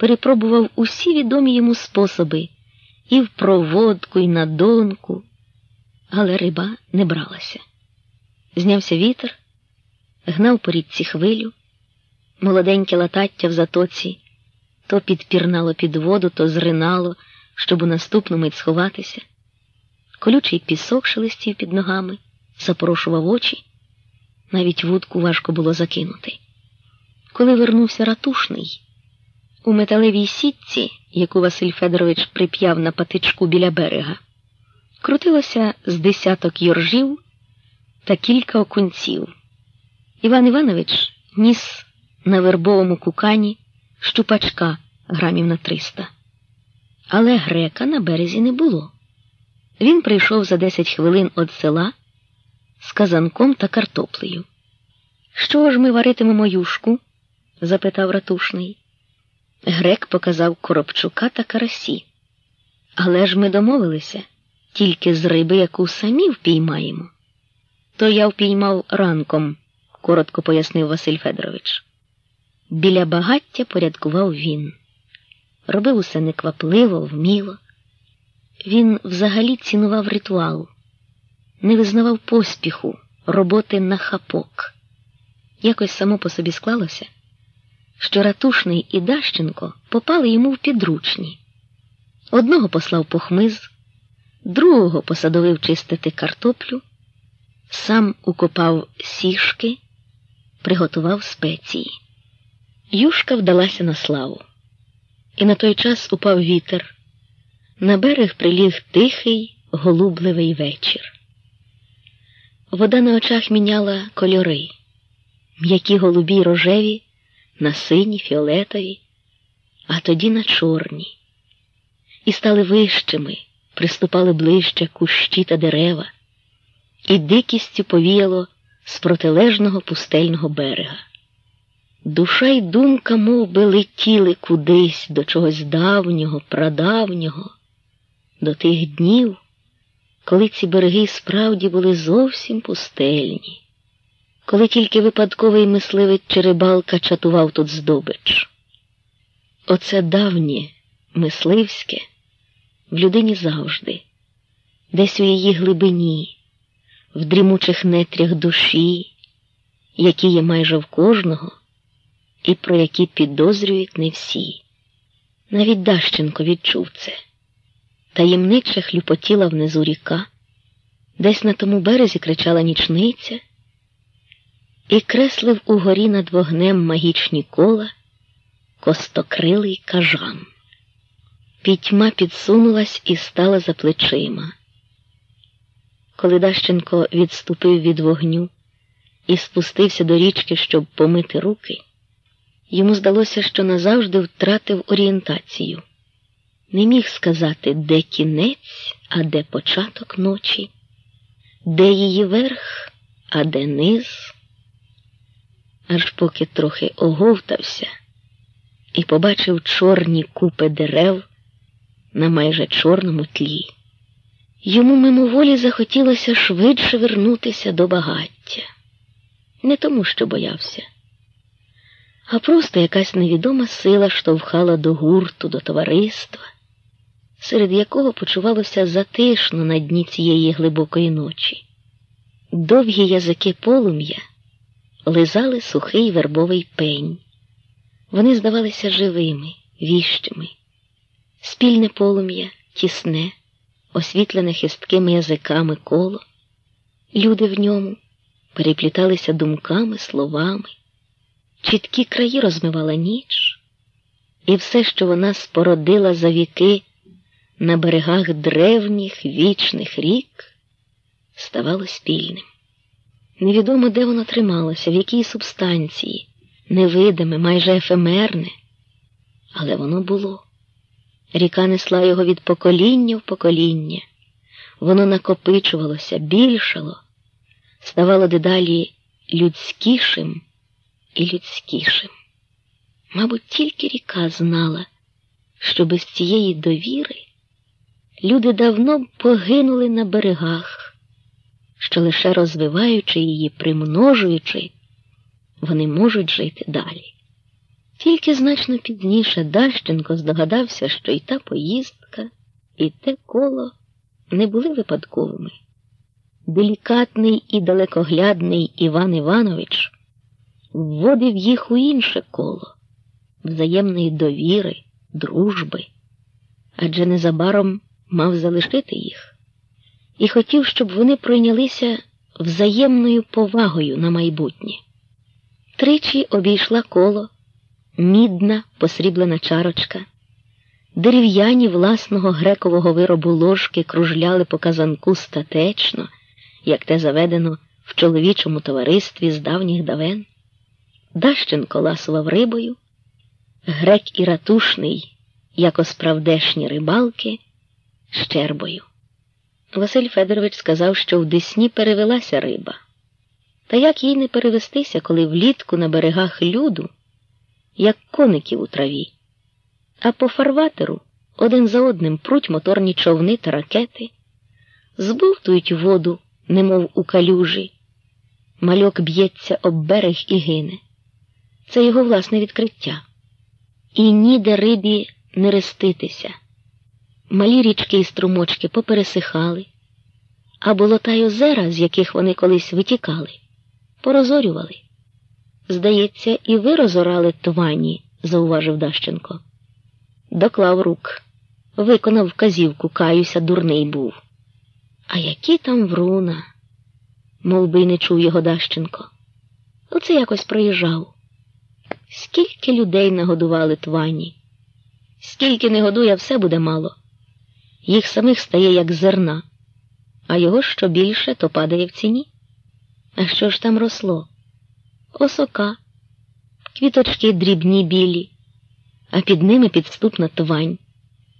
перепробував усі відомі йому способи і в проводку, і на донку, але риба не бралася. Знявся вітер, гнав по річці хвилю, молоденьке латаття в затоці то підпірнало під воду, то зринало, щоб у наступну мить сховатися. Колючий пісок шелестів під ногами, запорошував очі, навіть вудку важко було закинути. Коли вернувся ратушний, у металевій сітці, яку Василь Федорович прип'яв на патичку біля берега, крутилося з десяток йоржів та кілька окунців. Іван Іванович ніс на вербовому кукані щупачка грамів на триста. Але грека на березі не було. Він прийшов за десять хвилин від села з казанком та картоплею. Що ж ми варитимемо юшку? запитав ратушний. Грек показав коробчука та карасі. Але ж ми домовилися тільки з риби, яку самі впіймаємо. То я впіймав ранком, коротко пояснив Василь Федорович. Біля багаття порядкував він. Робив усе неквапливо, вміло. Він взагалі цінував ритуал, не визнавав поспіху, роботи на хапок. Якось само по собі склалося, що Ратушний і Дащенко попали йому в підручні. Одного послав по хмиз, другого посадовив чистити картоплю, сам укопав сішки, приготував спеції. Юшка вдалася на славу, і на той час упав вітер. На берег приліг тихий, голубливий вечір. Вода на очах міняла кольори, м'які голубі рожеві, на сині, фіолетові, а тоді на чорні, і стали вищими, приступали ближче кущі та дерева, і дикістю повіяло з протилежного пустельного берега. Душа й думка мов би, летіли кудись до чогось давнього, прадавнього, до тих днів, коли ці береги справді були зовсім пустельні, коли тільки випадковий мисливець Черебалка чатував тут здобич. Оце давнє, мисливське в людині завжди, десь у її глибині, в дрімучих нетрях душі, які є майже в кожного і про які підозрюють не всі. Навіть Дащенко відчув це. Таємниче хлюпотіла внизу ріка, десь на тому березі кричала нічниця, і креслив угорі над вогнем магічні кола костокрилий кажан. Пітьма підсунулась і стала за плечима. Коли Дащенко відступив від вогню і спустився до річки, щоб помити руки. Йому здалося, що назавжди втратив орієнтацію. Не міг сказати, де кінець, а де початок ночі, де її верх, а де низ, аж поки трохи оговтався і побачив чорні купи дерев на майже чорному тлі. Йому мимоволі захотілося швидше вернутися до багаття, не тому, що боявся а просто якась невідома сила штовхала до гурту, до товариства, серед якого почувалося затишно на дні цієї глибокої ночі. Довгі язики полум'я лизали сухий вербовий пень. Вони здавалися живими, віщими, спільне полум'я, тісне, освітлене хисткими язиками коло. Люди в ньому перепліталися думками, словами. Чіткі краї розмивала ніч, і все, що вона спородила за віки на берегах древніх вічних рік, ставало спільним. Невідомо, де воно трималося, в якій субстанції, невидиме, майже ефемерне, але воно було. Ріка несла його від покоління в покоління, воно накопичувалося, більшало, ставало дедалі людськішим і людськішим. Мабуть, тільки ріка знала, що без цієї довіри люди давно б погинули на берегах, що лише розвиваючи її, примножуючи, вони можуть жити далі. Тільки значно пізніше Дащенко здогадався, що і та поїздка, і те коло не були випадковими. Делікатний і далекоглядний Іван Іванович вводив їх у інше коло взаємної довіри, дружби, адже незабаром мав залишити їх і хотів, щоб вони пройнялися взаємною повагою на майбутнє. Тричі обійшла коло, мідна посріблена чарочка, дерев'яні власного грекового виробу ложки кружляли по казанку статечно, як те заведено в чоловічому товаристві з давніх давен. Дащенко ласував рибою, грек і ратушний, як осправдешні рибалки, щербою. Василь Федорович сказав, що в Десні перевелася риба. Та як їй не перевестися, коли влітку на берегах люду, як коників у траві, а по фарватеру один за одним пруть моторні човни та ракети, збовтують воду, немов у калюжі, мальок б'ється об берег і гине. Це його власне відкриття. І ніде рибі не реститися. Малі річки і струмочки попересихали, а болота й озера, з яких вони колись витікали, порозорювали. Здається, і ви розорали твані, зауважив Дащенко. Доклав рук, виконав вказівку, каюся, дурний був. А які там вруна, мов би не чув його Дащенко. Оце якось проїжджав. Скільки людей нагодували твані, скільки не годує, все буде мало. Їх самих стає як зерна, а його що більше, то падає в ціні. А що ж там росло? Осока, квіточки дрібні білі, а під ними підступна твань.